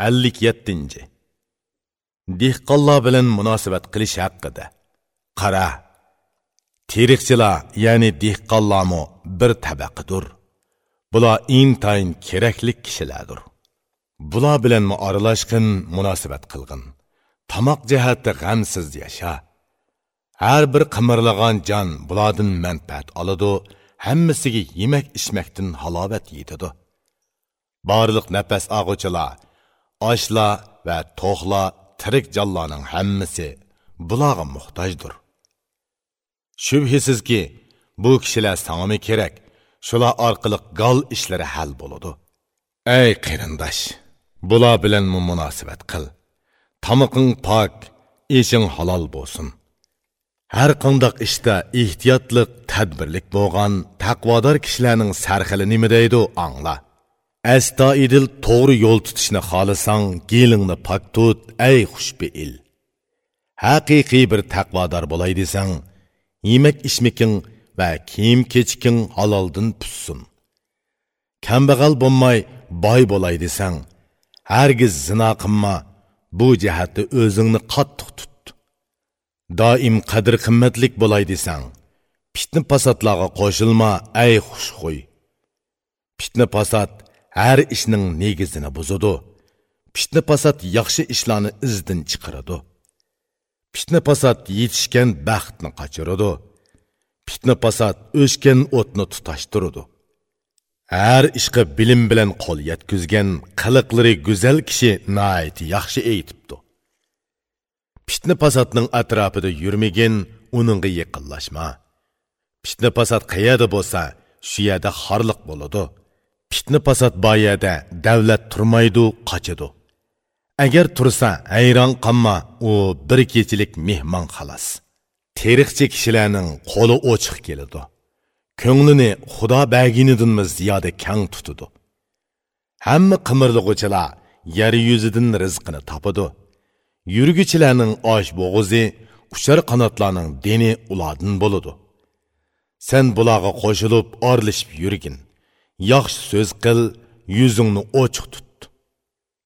57. dehqonlar bilan munosabat qilish haqida. Qara. Teriqchilar ya'ni dehqonlarmi bir tabaqadir bular intayin kerakli kishilardir. Bular bilan aralashqin munosabat qilgin. Tomoq jihati g'amsiz yasha. Har bir qimirlagan jon bulardan manfaat oladi hammasiga yemak ichmakdan halovat yetadi. Borliq nafas og'uchilar oshlar va to'qlar tirik jonlarning hammasi bularga muhtojdir. Shubhisizki bu kishilar sangmi kerak. Shular orqali gal ishlari hal bo'ladi. Ey qarindosh bular bilan munosabat qil. Tamoqing pok eshing halol bo'lsin. Har qandoq ishda ehtiyotlik tadbirlik bo'lgan taqvodor kishilarning sarxili nima deydi angla. Astoidil to'g'ri yo'l tutishni xohlasang gelingni pok tut ey xushbeil haqiqiy bir taqvodor bo'lay desang yemak ichmiking va kiyim kechiking haloldan pussin. Kambag'al bo'lmay boy bo'lay desang hargiz zino qilma bu jihatda o'zingni qattiq tut. Doim qadr qimmatlik bo'lay desang fitna pasatlarga qo'shilma ey xushxuy. Fitna pasat har ishning negizini buzadi fitna pasat yaxshi ishlarni izdan chiqaradi. Fitna pasat yetishgan baxtni qochiradi fitna pasat o'chgan o'tni tutashtiradi. Har ishqa bilim bilan qo'l yetkizgan qiliqlari go'zal kishi naiti yaxshi aytibdi. Fitna pasatning atrofida yurmagin uningga yaqinlashma. Fitna pasat qayerda bo'lsa shu yerda xorliq bo'ladi. Fitna pasat boyada davlat turmaydi qochadi. Agar tursa hayron qolma u bir kechilik mehmon xolos Tarixchi kishilarning qo'li ochiq keladi. Ko'nglini xudo baginidinmi ziyoda kang tutadi. Hamma qimirlig'uchilar yer yuzidan rizqini topadi. Yurguchilarning osh bo'g'izi uchar qanotlarning deni ulardan bo'ladi. Sen bularga qo'shilib orlishib yurgin. Yaxshi so'z qil yuzingni ochiq tut.